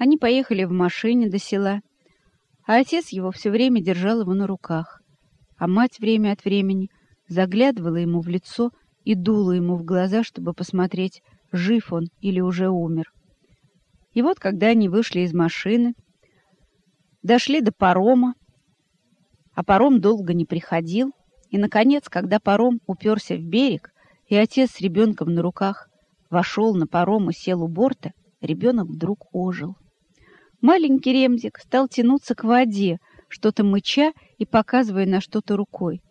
Они поехали в машине до села, а отец его все время держал его на руках, а мать время от времени заглядывала ему в лицо и дула ему в глаза, чтобы посмотреть, жив он или уже умер. И вот, когда они вышли из машины, дошли до парома, а паром долго не приходил, и, наконец, когда паром уперся в берег, и отец с ребенком на руках вошел на паром и сел у борта, ребенок вдруг ожил. Маленький Ремзик стал тянуться к воде, что-то мыча и показывая на что-то рукой.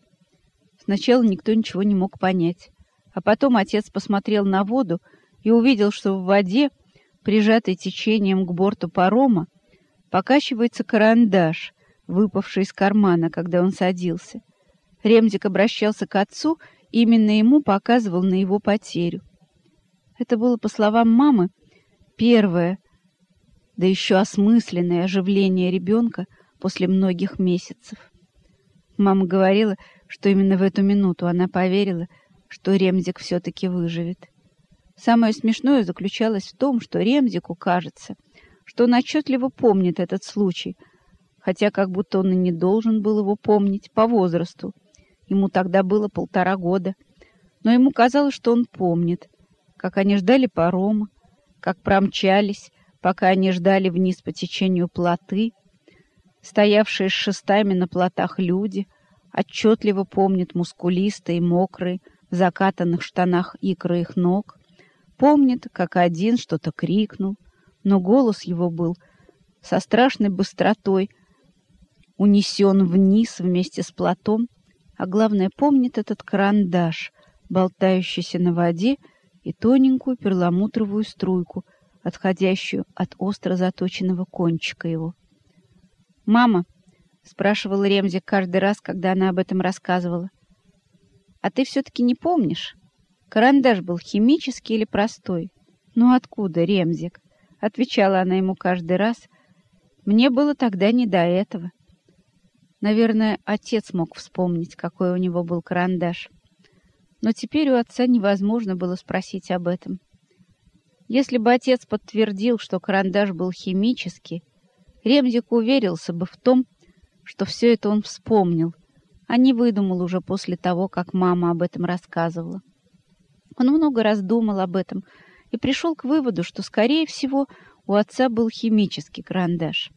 Сначала никто ничего не мог понять, а потом отец посмотрел на воду и увидел, что в воде, прижатой течением к борту парома, покачивается карандаш, выпавший из кармана, когда он садился. Ремзик обращался к отцу, именно ему показывал на его потерю. Это было, по словам мамы, первое, да еще осмысленное оживление ребенка после многих месяцев. Мама говорила, что именно в эту минуту она поверила, что Ремзик все-таки выживет. Самое смешное заключалось в том, что Ремзику кажется, что он отчетливо помнит этот случай, хотя как будто он и не должен был его помнить по возрасту. Ему тогда было полтора года, но ему казалось, что он помнит, как они ждали парома, как промчались, пока они ждали вниз по течению плоты, стоявшие с шестами на плотах люди, отчетливо помнят мускулистые, мокрые, в закатанных штанах икры их ног, помнит, как один что-то крикнул, но голос его был со страшной быстротой унесен вниз вместе с платом, а главное, помнит этот карандаш, болтающийся на воде, и тоненькую перламутровую струйку, отходящую от остро заточенного кончика его. «Мама», — спрашивал Ремзи каждый раз, когда она об этом рассказывала, — «а ты все-таки не помнишь, карандаш был химический или простой?» «Ну откуда, Ремзик?» — отвечала она ему каждый раз. «Мне было тогда не до этого». Наверное, отец мог вспомнить, какой у него был карандаш. Но теперь у отца невозможно было спросить об этом. Если бы отец подтвердил, что карандаш был химический, Ремзик уверился бы в том, что все это он вспомнил, а не выдумал уже после того, как мама об этом рассказывала. Он много раз думал об этом — и пришел к выводу, что, скорее всего, у отца был химический карандаш.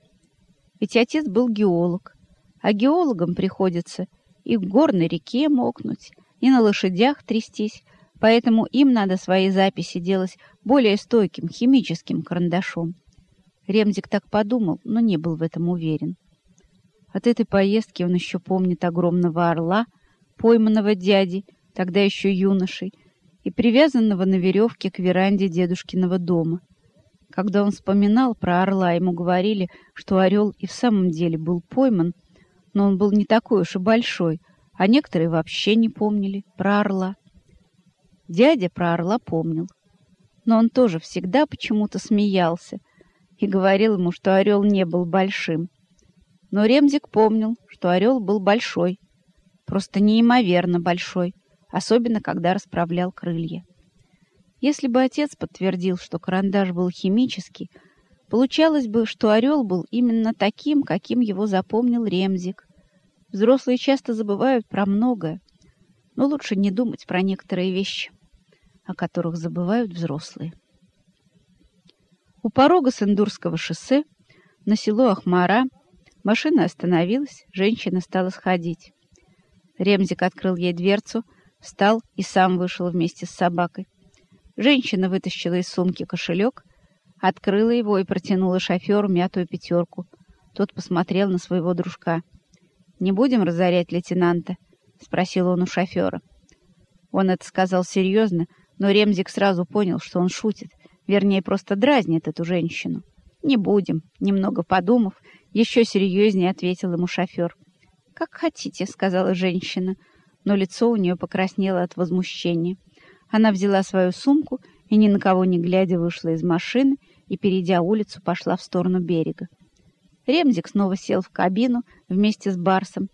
Ведь отец был геолог, а геологам приходится и в горной реке мокнуть, и на лошадях трястись, поэтому им надо свои записи делать более стойким химическим карандашом. Ремзик так подумал, но не был в этом уверен. От этой поездки он еще помнит огромного орла, пойманного дядей, тогда еще юношей, и привязанного на веревке к веранде дедушкиного дома. Когда он вспоминал про орла, ему говорили, что орел и в самом деле был пойман, но он был не такой уж и большой, а некоторые вообще не помнили про орла. Дядя про орла помнил, но он тоже всегда почему-то смеялся и говорил ему, что орел не был большим. Но Ремзик помнил, что орел был большой, просто неимоверно большой, особенно когда расправлял крылья. Если бы отец подтвердил, что карандаш был химический, получалось бы, что орел был именно таким, каким его запомнил Ремзик. Взрослые часто забывают про многое, но лучше не думать про некоторые вещи, о которых забывают взрослые. У порога Сандурского шоссе на село Ахмара машина остановилась, женщина стала сходить. Ремзик открыл ей дверцу — встал и сам вышел вместе с собакой. Женщина вытащила из сумки кошелек, открыла его и протянула шоферу мятую пятерку. Тот посмотрел на своего дружка. «Не будем разорять лейтенанта?» — спросил он у шофера. Он это сказал серьезно, но Ремзик сразу понял, что он шутит, вернее, просто дразнит эту женщину. «Не будем», — немного подумав, еще серьезнее ответил ему шофер. «Как хотите», — сказала женщина, — но лицо у нее покраснело от возмущения. Она взяла свою сумку и, ни на кого не глядя, вышла из машины и, перейдя улицу, пошла в сторону берега. Ремзик снова сел в кабину вместе с Барсом.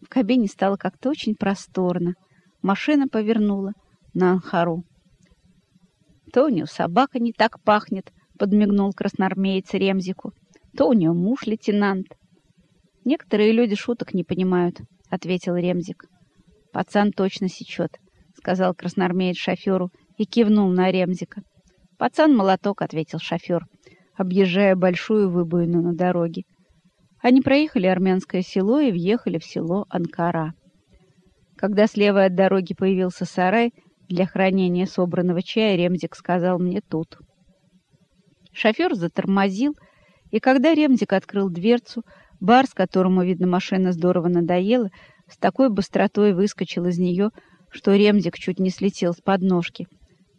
В кабине стало как-то очень просторно. Машина повернула на Анхару. «Тонио, собака не так пахнет», —— подмигнул красноармеец Ремзику. «То у нее муж лейтенант». «Некоторые люди шуток не понимают», — ответил Ремзик. «Пацан точно сечет», — сказал красноармеец шоферу и кивнул на Ремзика. «Пацан молоток», — ответил шофер, объезжая большую выбоину на дороге. Они проехали армянское село и въехали в село Анкара. Когда слева от дороги появился сарай для хранения собранного чая, Ремзик сказал мне тут. Шофер затормозил, и когда Ремзик открыл дверцу, Барс, которому, видно, машина здорово надоела, с такой быстротой выскочил из нее, что Ремзик чуть не слетел с подножки.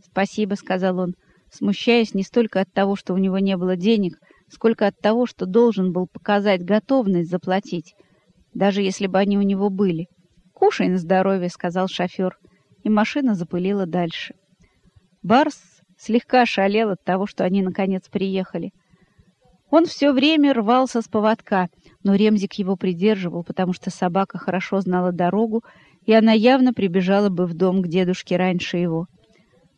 «Спасибо», — сказал он, смущаясь не столько от того, что у него не было денег, сколько от того, что должен был показать готовность заплатить, даже если бы они у него были. «Кушай на здоровье», — сказал шофер, и машина запылила дальше. Барс слегка шалел от того, что они наконец приехали. Он все время рвался с поводка, но Ремзик его придерживал, потому что собака хорошо знала дорогу, и она явно прибежала бы в дом к дедушке раньше его.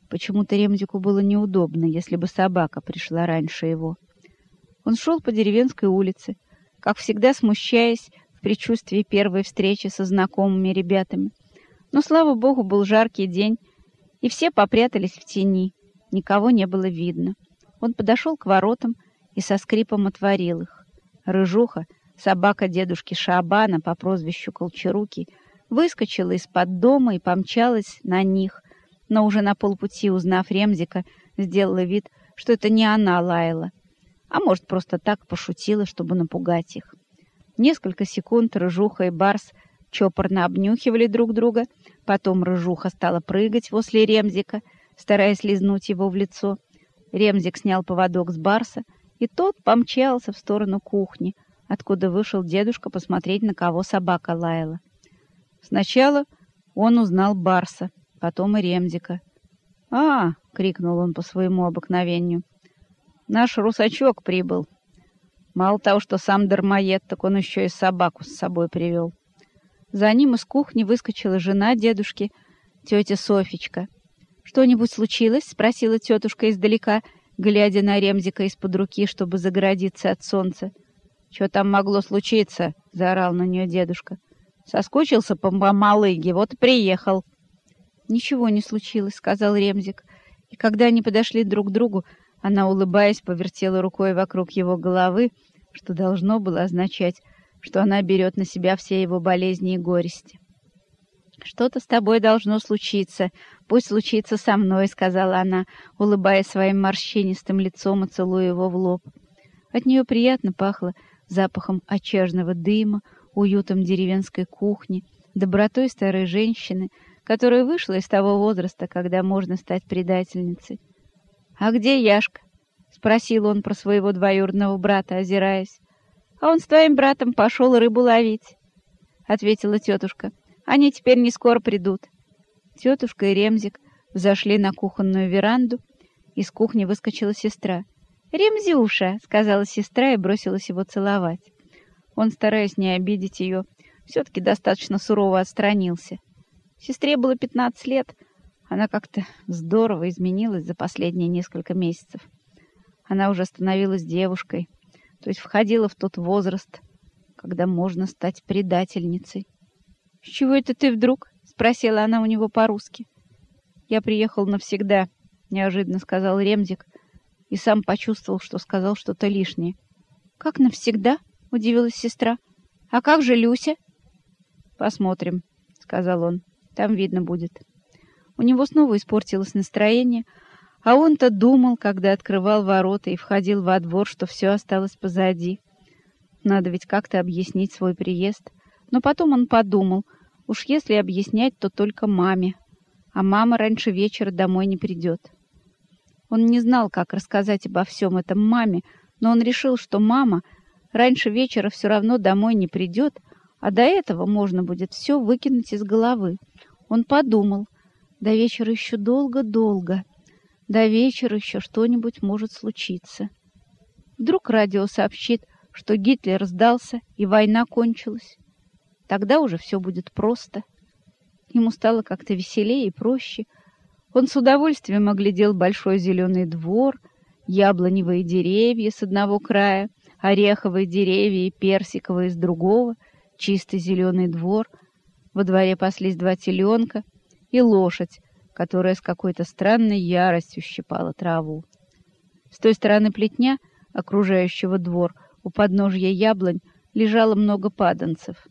Почему-то Ремзику было неудобно, если бы собака пришла раньше его. Он шел по деревенской улице, как всегда смущаясь в предчувствии первой встречи со знакомыми ребятами. Но, слава богу, был жаркий день, и все попрятались в тени. Никого не было видно. Он подошел к воротам и со скрипом отворил их. Рыжуха, собака дедушки Шабана по прозвищу Колчаруки, выскочила из-под дома и помчалась на них, но уже на полпути, узнав Ремзика, сделала вид, что это не она лаяла, а может, просто так пошутила, чтобы напугать их. Несколько секунд Рыжуха и Барс чопорно обнюхивали друг друга, потом Рыжуха стала прыгать возле Ремзика, стараясь лизнуть его в лицо. Ремзик снял поводок с Барса, и тот помчался в сторону кухни, откуда вышел дедушка посмотреть, на кого собака лаяла. Сначала он узнал Барса, потом и Ремзика. «А!» — крикнул он по своему обыкновению. Наш русачок прибыл. Мало того, что сам дармоед, так он еще и собаку с собой привел. За ним из кухни выскочила жена дедушки, тетя Софичка. «Что-нибудь случилось?» — спросила тетушка издалека, глядя на Ремзика из-под руки, чтобы загородиться от солнца. «Что там могло случиться?» — заорал на нее дедушка. «Соскучился по малыге, вот и приехал». «Ничего не случилось», — сказал Ремзик. И когда они подошли друг к другу, она, улыбаясь, повертела рукой вокруг его головы, что должно было означать, что она берет на себя все его болезни и горести. «Что-то с тобой должно случиться. Пусть случится со мной», — сказала она, улыбаясь своим морщинистым лицом и целуя его в лоб. От нее приятно пахло запахом очажного дыма, уютом деревенской кухни, добротой старой женщины, которая вышла из того возраста, когда можно стать предательницей. «А где Яшка?» — спросил он про своего двоюродного брата, озираясь. «А он с твоим братом пошел рыбу ловить», — ответила тетушка. «Они теперь не скоро придут». Тетушка и Ремзик зашли на кухонную веранду. Из кухни выскочила сестра. «Ремзюша!» — сказала сестра и бросилась его целовать. Он, стараясь не обидеть ее, все-таки достаточно сурово отстранился. Сестре было пятнадцать лет — она как-то здорово изменилась за последние несколько месяцев. Она уже становилась девушкой, то есть входила в тот возраст, когда можно стать предательницей. «С чего это ты вдруг?» — спросила она у него по-русски. «Я приехал навсегда», — неожиданно сказал Ремзик, и сам почувствовал, что сказал что-то лишнее. «Как навсегда?» — удивилась сестра. «А как же Люся?» «Посмотрим», — сказал он. «Там видно будет». У него снова испортилось настроение, а он-то думал, когда открывал ворота и входил во двор, что все осталось позади. Надо ведь как-то объяснить свой приезд. Но потом он подумал, уж если объяснять, то только маме. А мама раньше вечера домой не придет. Он не знал, как рассказать обо всем этом маме, но он решил, что мама раньше вечера все равно домой не придет, а до этого можно будет все выкинуть из головы. Он подумал, до вечера еще долго-долго. До вечера еще что-нибудь может случиться. Вдруг радио сообщит, что Гитлер сдался и война кончилась. Тогда уже все будет просто. Ему стало как-то веселее и проще. Он с удовольствием оглядел большой зеленый двор, яблоневые деревья с одного края, ореховые деревья и персиковые с другого, чистый зеленый двор, во дворе паслись два теленка и лошадь, которая с какой-то странной яростью щипала траву. С той стороны плетня, окружающего двор, у подножья яблонь, лежало много паданцев.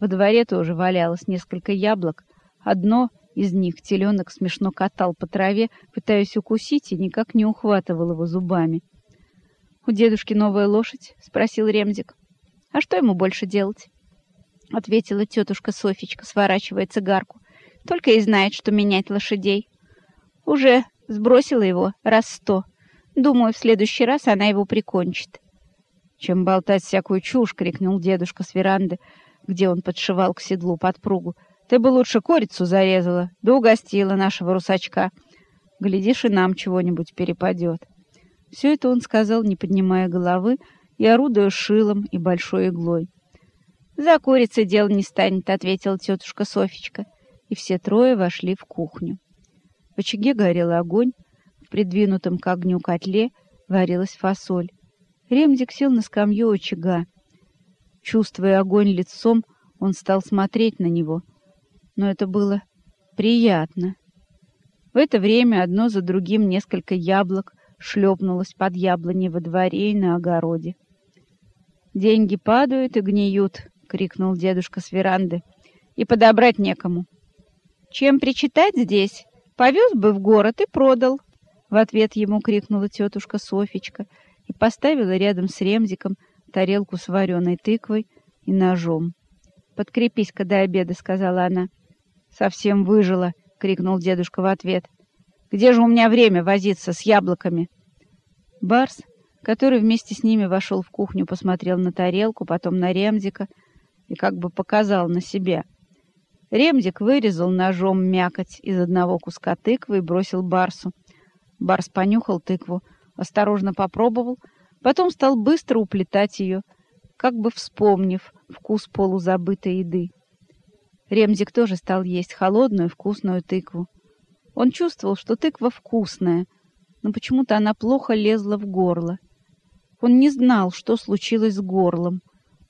Во дворе тоже валялось несколько яблок. Одно из них теленок смешно катал по траве, пытаясь укусить, и никак не ухватывал его зубами. «У дедушки новая лошадь?» — спросил Ремзик. «А что ему больше делать?» — ответила тетушка Софичка, сворачивая цигарку. «Только и знает, что менять лошадей. Уже сбросила его раз сто. Думаю, в следующий раз она его прикончит». «Чем болтать всякую чушь!» — крикнул дедушка с веранды, где он подшивал к седлу подпругу. «Ты бы лучше курицу зарезала, да угостила нашего русачка. Глядишь, и нам чего-нибудь перепадет». Все это он сказал, не поднимая головы и орудуя шилом и большой иглой. «За курицей дело не станет», — ответила тетушка Софичка, и все трое вошли в кухню. В очаге горел огонь, в придвинутом к огню котле варилась фасоль. Ремдик сел на скамью очага. Чувствуя огонь лицом, он стал смотреть на него. Но это было приятно. В это время одно за другим несколько яблок шлепнулось под яблони во дворе и на огороде. «Деньги падают и гниют», — крикнул дедушка с веранды, — «и подобрать некому». «Чем причитать здесь? Повез бы в город и продал», — в ответ ему крикнула тетушка Софичка и поставила рядом с Ремзиком тарелку с вареной тыквой и ножом. «Подкрепись-ка до обеда», — сказала она. «Совсем выжила», — крикнул дедушка в ответ. Где же у меня время возиться с яблоками?» Барс, который вместе с ними вошел в кухню, посмотрел на тарелку, потом на Ремзика и как бы показал на себя. Ремзик вырезал ножом мякоть из одного куска тыквы и бросил Барсу. Барс понюхал тыкву, осторожно попробовал, потом стал быстро уплетать ее, как бы вспомнив вкус полузабытой еды. Ремзик тоже стал есть холодную вкусную тыкву. Он чувствовал, что тыква вкусная, но почему-то она плохо лезла в горло. Он не знал, что случилось с горлом.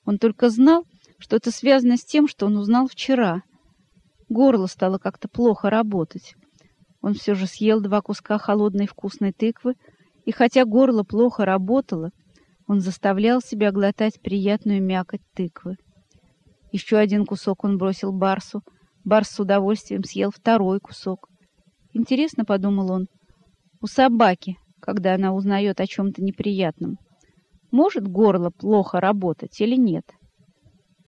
Он только знал, что это связано с тем, что он узнал вчера. Горло стало как-то плохо работать. Он все же съел два куска холодной вкусной тыквы, и хотя горло плохо работало, он заставлял себя глотать приятную мякоть тыквы. Еще один кусок он бросил Барсу. Барс с удовольствием съел второй кусок. Интересно, — подумал он, — у собаки, когда она узнает о чем-то неприятном, может горло плохо работать или нет? —